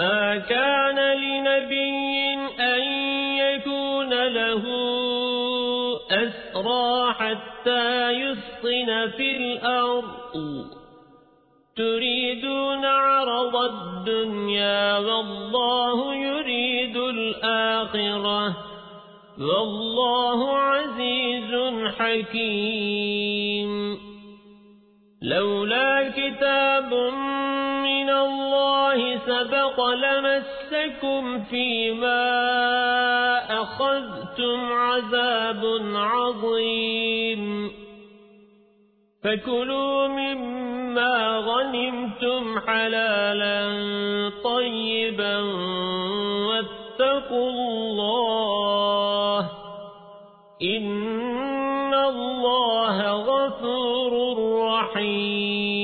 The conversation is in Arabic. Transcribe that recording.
ما كان لنبي أن يكون له أسرى حتى يسقن في الأرض. تريدون عرض الدنيا والله يريد الآخرة. والله عزيز حكيم. لولا كتاب سبق لمسكم فيما أخذتم عذاب عظيم. فكلوا مما غنمتم حلالا طيبا واتقوا الله. إن الله غفور رحيم.